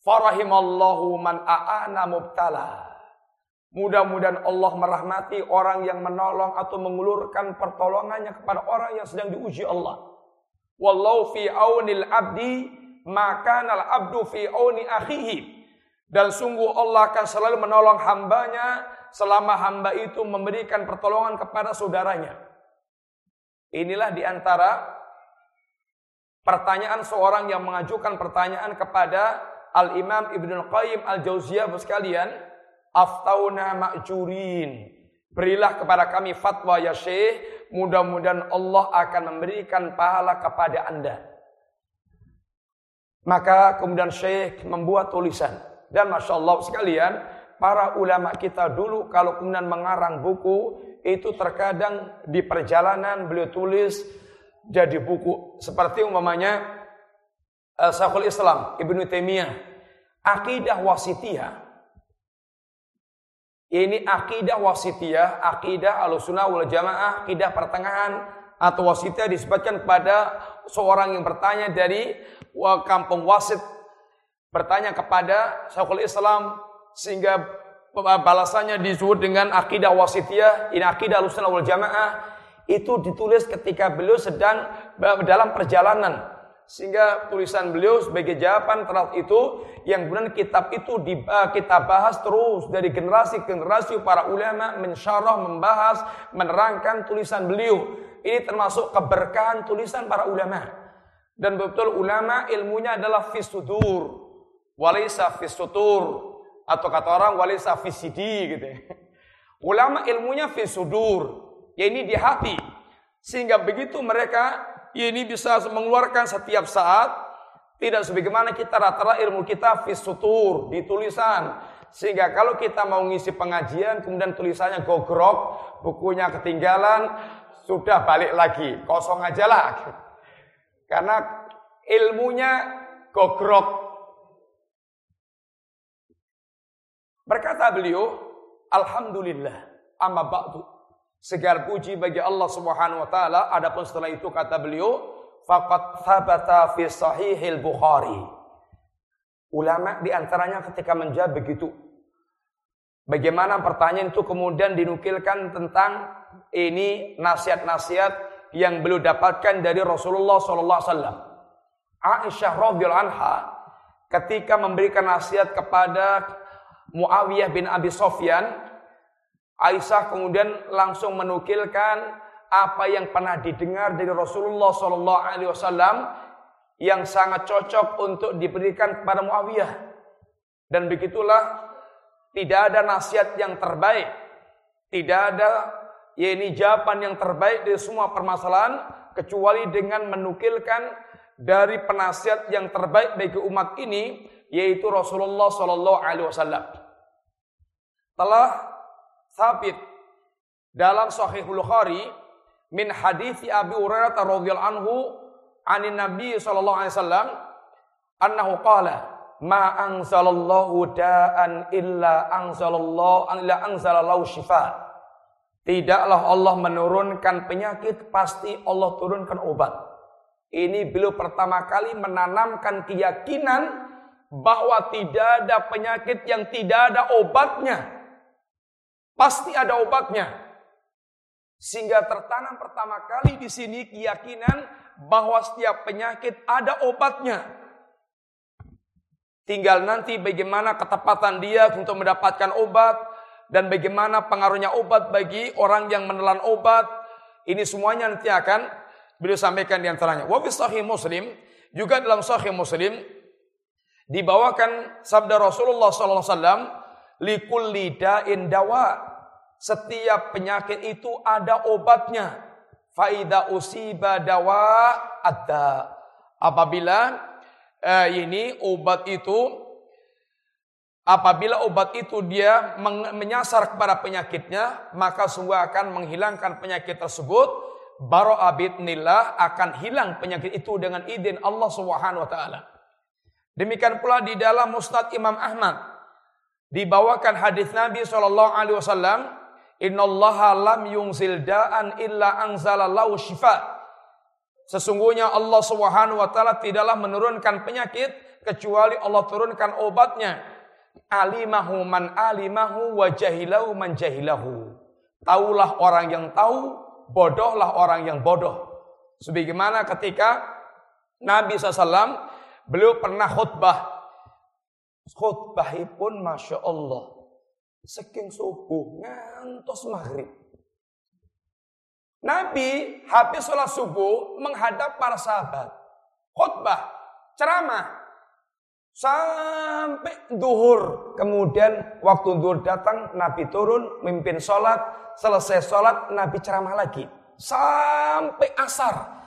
Farahimallahu man a'ana mubtala Mudah-mudahan Allah merahmati orang yang menolong atau mengulurkan pertolongannya kepada orang yang sedang diuji Allah. Wallahu fi aunil abdi maka nal abdu fi auni akhihi. Dan sungguh Allah akan selalu menolong hambanya selama hamba itu memberikan pertolongan kepada saudaranya. Inilah di antara pertanyaan seorang yang mengajukan pertanyaan kepada Al-Imam Ibnu Qayyim Al-Jauziyah sekalian, aftauna ma'jurin. Berilah kepada kami fatwa ya Syekh mudah-mudahan Allah akan memberikan pahala kepada Anda. Maka kemudian Syekh membuat tulisan. Dan Masya Allah sekalian, para ulama kita dulu kalau kemudian mengarang buku, itu terkadang di perjalanan beliau tulis jadi buku. Seperti umpamanya uh, Syekhul Islam Ibnu Taimiyah, Akidah Wasitiyah ini akidah wasitiyah, akidah alusunah wal jamaah, akidah pertengahan atau wasitiyah disebutkan kepada seorang yang bertanya dari kampung wasit bertanya kepada Syekhul Islam sehingga balasannya disebut dengan akidah wasitiyah, ini akidah alusunah wal jamaah. Itu ditulis ketika beliau sedang dalam perjalanan. Sehingga tulisan beliau sebagai jawaban terhadap itu yang kemudian kitab itu di, uh, kita bahas terus dari generasi ke generasi para ulama mensyarah, membahas, menerangkan tulisan beliau. Ini termasuk keberkahan tulisan para ulama. Dan betul ulama ilmunya adalah fisudur. Walisa fisutur. Atau kata orang walisa fisidi gitu ya. Ulama ilmunya fisudur. Ya ini di hati. Sehingga begitu mereka ini bisa mengeluarkan setiap saat tidak sebagaimana kita rata-rata ilmu kita fisutur di tulisan. Sehingga kalau kita mau ngisi pengajian kemudian tulisannya gogrok bukunya ketinggalan sudah balik lagi. Kosong aja lah. Karena ilmunya gogrok berkata beliau alhamdulillah amma ba'du. Segala puji bagi Allah Subhanahu wa taala. Adapun setelah itu kata beliau, faqad thabata fi sahihil Bukhari. Ulama di antaranya ketika menjawab begitu. Bagaimana pertanyaan itu kemudian dinukilkan tentang ini nasihat-nasihat yang beliau dapatkan dari Rasulullah sallallahu alaihi. Aisyah radhiyallahu anha ketika memberikan nasihat kepada Muawiyah bin Abi Sofyan Aisyah kemudian langsung menukilkan apa yang pernah didengar dari Rasulullah Shallallahu Alaihi Wasallam yang sangat cocok untuk diberikan kepada Muawiyah. Dan begitulah tidak ada nasihat yang terbaik, tidak ada ya ini jawaban yang terbaik dari semua permasalahan kecuali dengan menukilkan dari penasihat yang terbaik bagi umat ini yaitu Rasulullah Shallallahu Alaihi Wasallam. Telah sabit dalam Sahih Bukhari min hadis Abi Hurairah radhiyallahu anhu anin Nabi sallallahu alaihi wasallam annahu qala ma anzalallahu da'an illa anzalallahu illa anzalallahu syifa. Tidaklah Allah menurunkan penyakit, pasti Allah turunkan obat. Ini beliau pertama kali menanamkan keyakinan bahwa tidak ada penyakit yang tidak ada obatnya. Pasti ada obatnya. Sehingga tertanam pertama kali di sini keyakinan bahwa setiap penyakit ada obatnya. Tinggal nanti bagaimana ketepatan dia untuk mendapatkan obat dan bagaimana pengaruhnya obat bagi orang yang menelan obat. Ini semuanya nanti akan beliau sampaikan di antaranya. Wa sahih Muslim juga dalam sahih Muslim dibawakan sabda Rasulullah sallallahu alaihi wasallam. Setiap penyakit itu ada obatnya. Faida usiba dawa ada. Apabila eh, ini obat itu apabila obat itu dia menyasar kepada penyakitnya, maka semua akan menghilangkan penyakit tersebut. Baro abidnillah akan hilang penyakit itu dengan izin Allah Subhanahu wa taala. Demikian pula di dalam Musnad Imam Ahmad dibawakan hadis Nabi sallallahu alaihi wasallam, "Innallaha lam yunzil da'an illa anzala lahu shifa." Sesungguhnya Allah Subhanahu wa taala tidaklah menurunkan penyakit kecuali Allah turunkan obatnya. Alimahu man alimahu wa jahilahu man jahilahu. Taulah orang yang tahu, bodohlah orang yang bodoh. Sebagaimana ketika Nabi SAW Beliau pernah khutbah. Khutbah pun Masya Allah. Seking subuh ngantos maghrib. Nabi habis sholat subuh menghadap para sahabat. Khutbah, ceramah. Sampai duhur. Kemudian waktu duhur datang, Nabi turun, mimpin sholat. Selesai sholat, Nabi ceramah lagi. Sampai asar.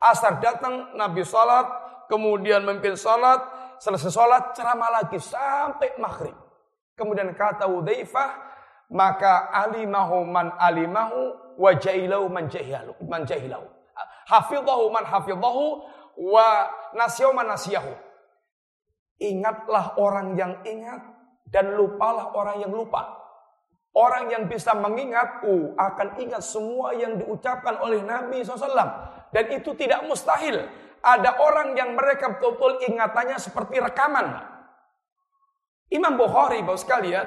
Asar datang, Nabi sholat, kemudian memimpin salat, selesai salat ceramah lagi sampai maghrib. Kemudian kata Udhaifah, maka alimahu man alimahu wa jailahu man jahilahu man jahilahu. Hafidhahu man hafidhahu wa nasiyahu man nasiyahu. Ingatlah orang yang ingat dan lupalah orang yang lupa. Orang yang bisa mengingat, uh, akan ingat semua yang diucapkan oleh Nabi SAW. Dan itu tidak mustahil ada orang yang mereka betul-betul ingatannya seperti rekaman. Imam Bukhari, bos sekalian,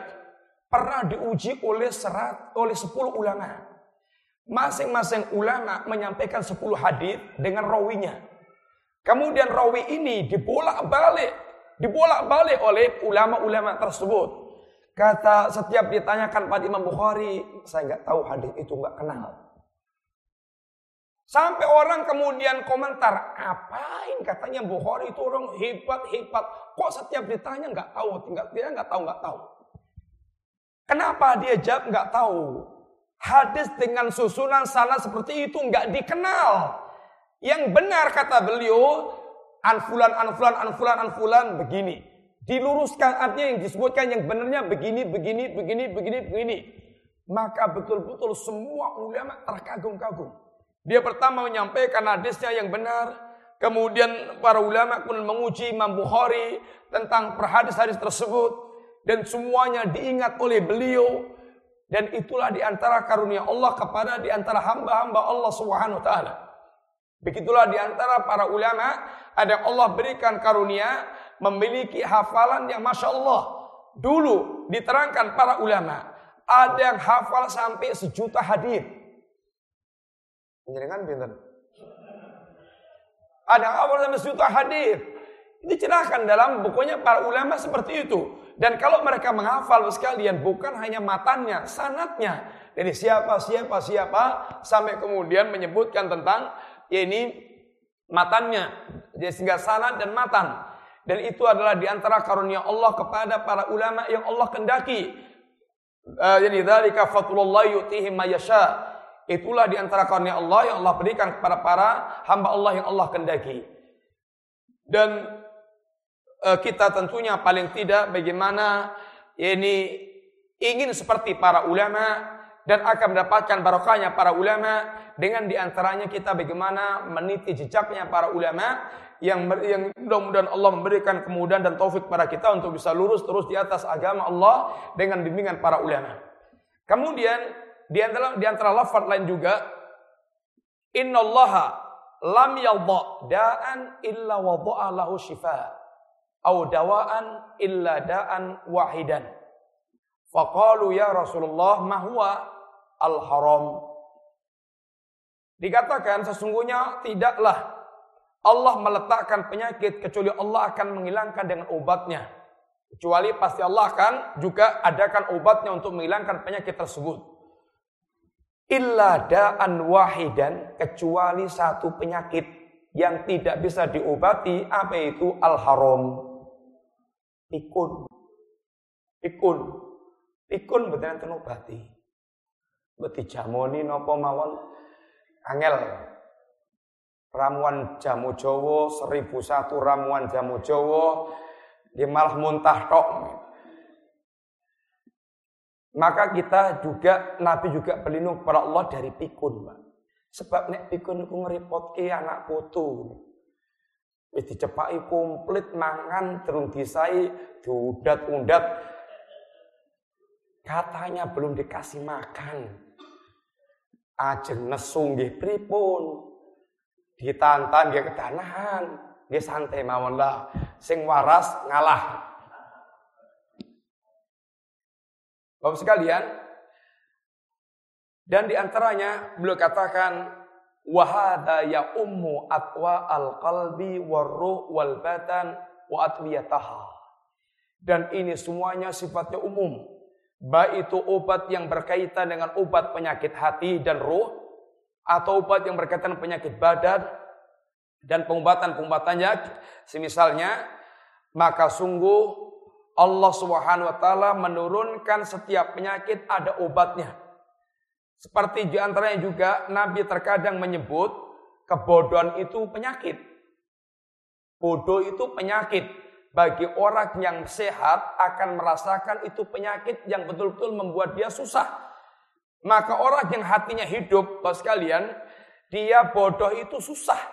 pernah diuji oleh serat oleh 10 ulama. Masing-masing ulama menyampaikan 10 hadis dengan rawinya. Kemudian rawi ini dibolak-balik, dibolak-balik oleh ulama-ulama tersebut. Kata setiap ditanyakan pada Imam Bukhari, saya nggak tahu hadis itu nggak kenal. Sampai orang kemudian komentar, apain katanya Bukhari itu orang hebat-hebat. Kok setiap ditanya nggak tahu, tinggal dia nggak tahu, nggak tahu. Kenapa dia jawab nggak tahu? Hadis dengan susunan salah seperti itu nggak dikenal. Yang benar kata beliau, anfulan, anfulan, anfulan, anfulan begini. Diluruskan artinya yang disebutkan yang benarnya begini, begini, begini, begini, begini. Maka betul-betul semua ulama terkagum-kagum. Dia pertama menyampaikan hadisnya yang benar. Kemudian para ulama pun menguji Imam Bukhari tentang perhadis-hadis tersebut. Dan semuanya diingat oleh beliau. Dan itulah di antara karunia Allah kepada di antara hamba-hamba Allah wa taala. Begitulah di antara para ulama ada Allah berikan karunia memiliki hafalan yang masya Allah. Dulu diterangkan para ulama ada yang hafal sampai sejuta hadis. Jenengan pinter. Ada awal sama sejuta hadir. Dicerahkan dalam bukunya para ulama seperti itu. Dan kalau mereka menghafal sekalian bukan hanya matanya, sanatnya. Jadi siapa, siapa, siapa. Sampai kemudian menyebutkan tentang ya ini matannya. Jadi sehingga sanat dan matan. Dan itu adalah di antara karunia Allah kepada para ulama yang Allah kendaki. Uh, jadi dari kafatullah yu'tihi mayasha. Itulah di antara karunia Allah yang Allah berikan kepada para hamba Allah yang Allah kendaki. Dan e, kita tentunya paling tidak bagaimana ini ingin seperti para ulama dan akan mendapatkan barokahnya para ulama dengan di antaranya kita bagaimana meniti jejaknya para ulama yang yang mudah-mudahan Allah memberikan kemudahan dan taufik pada kita untuk bisa lurus terus di atas agama Allah dengan bimbingan para ulama. Kemudian di antara di antara lafaz lain juga innallaha lam yadha da'an illa wada'a lahu shifa au dawaan illa da'an wahidan. Faqalu ya Rasulullah ma huwa al-haram Dikatakan sesungguhnya tidaklah Allah meletakkan penyakit kecuali Allah akan menghilangkan dengan obatnya. Kecuali pasti Allah akan juga adakan obatnya untuk menghilangkan penyakit tersebut. Illa da'an wahidan kecuali satu penyakit yang tidak bisa diobati apa itu al-haram. Pikun. Pikun. Pikun betul tenobati. Beti jamoni nopo mawon angel ramuan jamu Jowo seribu satu ramuan jamu Jowo dia malah muntah tok maka kita juga Nabi juga berlindung kepada Allah dari pikun Pak. sebab nek pikun ku ngeripotke anak putu. Wis dicepaki komplit mangan terus disai diudat-undat. Katanya belum dikasih makan. Ajeng nesu nggih pripun? Ditantan nggih kedanahan nggih santai mawon lah. Sing waras ngalah Bapak sekalian dan di antaranya beliau katakan wahada ya ummu atwa al qalbi warruh wal batan wa atwiyataha. Dan ini semuanya sifatnya umum. Baik itu obat yang berkaitan dengan obat penyakit hati dan roh, atau obat yang berkaitan penyakit badan, dan pengobatan-pengobatannya, semisalnya, maka sungguh Allah Subhanahu wa taala menurunkan setiap penyakit ada obatnya. Seperti di antaranya juga Nabi terkadang menyebut kebodohan itu penyakit. Bodoh itu penyakit bagi orang yang sehat akan merasakan itu penyakit yang betul-betul membuat dia susah. Maka orang yang hatinya hidup, bos sekalian, dia bodoh itu susah.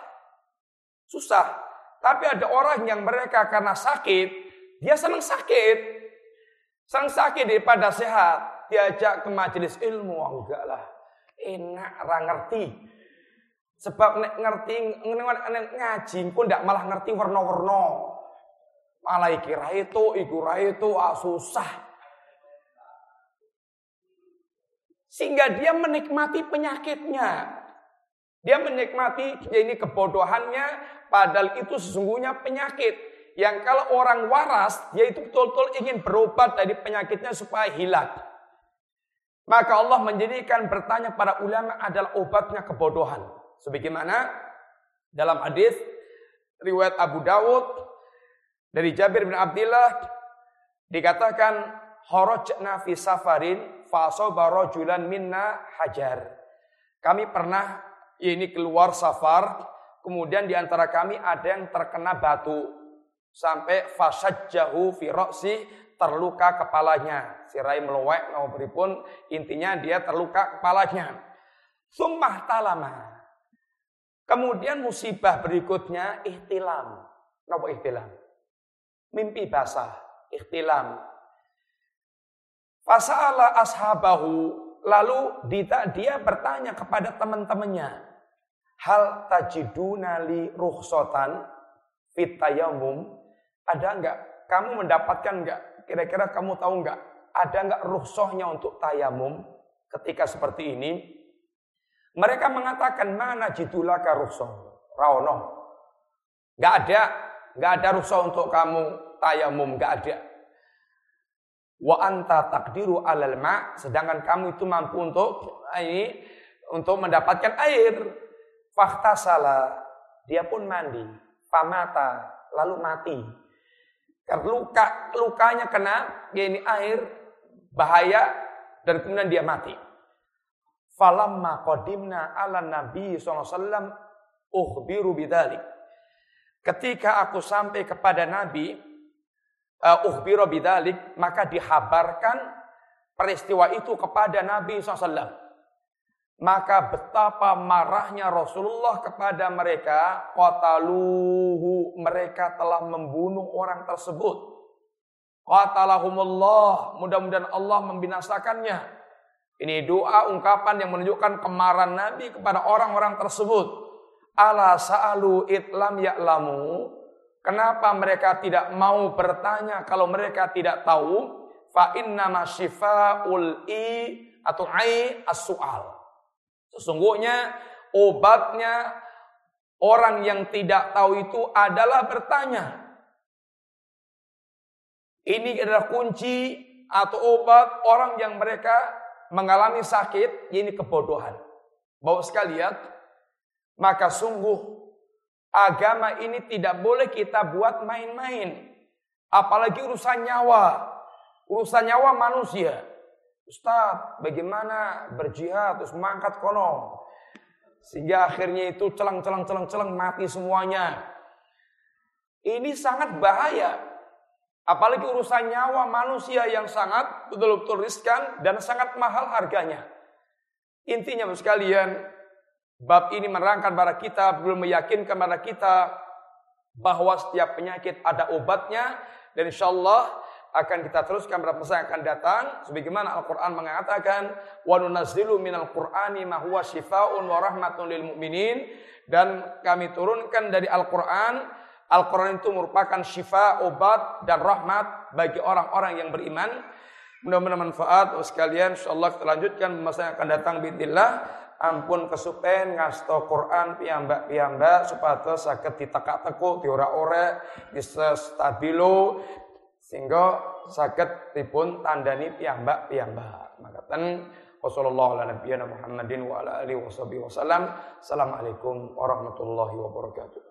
Susah. Tapi ada orang yang mereka karena sakit, dia senang sakit. Senang sakit daripada sehat. Diajak ke majelis ilmu, oh, enggak lah. Enak, orang ngerti. Sebab nek ngerti ngaji pun ndak malah ngerti warna-warna. Malah kira itu, ikura itu, ah, susah. Sehingga dia menikmati penyakitnya. Dia menikmati ini kebodohannya, padahal itu sesungguhnya penyakit. Yang kalau orang waras, dia itu betul-betul ingin berobat dari penyakitnya supaya hilang. Maka Allah menjadikan bertanya para ulama adalah obatnya kebodohan. Sebagaimana dalam hadis riwayat Abu Dawud dari Jabir bin Abdullah dikatakan kharajna fi safarin fa rajulan minna hajar. Kami pernah ini keluar safar, kemudian di antara kami ada yang terkena batu sampai fasajjahu fi ra'si terluka kepalanya. Sirai meluwek mau beripun intinya dia terluka kepalanya. Sumpah talama. Kemudian musibah berikutnya ihtilam. Napa ihtilam? mimpi basah, ikhtilam. Fasa'ala ashabahu, lalu dia bertanya kepada teman-temannya, hal tajiduna li rukhsotan fit tayamum, ada enggak, kamu mendapatkan enggak, kira-kira kamu tahu enggak, ada enggak rukhsohnya untuk tayamum ketika seperti ini? Mereka mengatakan, mana jidulaka rukhsoh? Raono. Enggak ada, Nggak ada rukhsah untuk kamu tayamum, nggak ada. Wa anta takdiru alal ma, sedangkan kamu itu mampu untuk ini untuk mendapatkan air. Fakta salah, dia pun mandi, pamata, lalu mati. Luka, lukanya kena ini air bahaya dan kemudian dia mati. Falamma qadimna ala nabi wasallam ukhbiru bidzalik Ketika aku sampai kepada Nabi, uh, uhbiro bidalik, maka dihabarkan peristiwa itu kepada Nabi SAW. Maka betapa marahnya Rasulullah kepada mereka qataluhu mereka telah membunuh orang tersebut. Qatalahumullah mudah-mudahan Allah membinasakannya. Ini doa ungkapan yang menunjukkan kemarahan Nabi kepada orang-orang tersebut. Ala sa'alu itlam ya'lamu kenapa mereka tidak mau bertanya kalau mereka tidak tahu? Fa inna i atau ai as-su'al Sesungguhnya obatnya orang yang tidak tahu itu adalah bertanya. Ini adalah kunci atau obat orang yang mereka mengalami sakit, ini kebodohan. Bapak sekalian, maka sungguh agama ini tidak boleh kita buat main-main. Apalagi urusan nyawa. Urusan nyawa manusia. Ustaz, bagaimana berjihad terus mengangkat kono? Sehingga akhirnya itu celang-celang-celang-celang mati semuanya. Ini sangat bahaya. Apalagi urusan nyawa manusia yang sangat betul-betul riskan dan sangat mahal harganya. Intinya sekalian, bab ini menerangkan kepada kita, belum meyakinkan kepada kita bahwa setiap penyakit ada obatnya dan insya Allah akan kita teruskan pada masa akan datang. Sebagaimana Al-Qur'an mengatakan wa nunazzilu minal qur'ani ma huwa syifaa'un wa rahmatun lil mu'minin. Dan kami turunkan dari Al-Qur'an Al-Qur'an itu merupakan syifa obat dan rahmat bagi orang-orang yang beriman. Mudah-mudahan manfaat. Oh sekalian insyaallah kita lanjutkan. Masa akan datang bismillah ampun kesupen ngasto Quran piyambak piyambak supados saged ditekak teku diora-ore bisa stabilo sehingga sakit dipun tandani piyambak piyambak makaten wasallallahu ala Muhammadin wa ala alihi wasallam assalamualaikum warahmatullahi wabarakatuh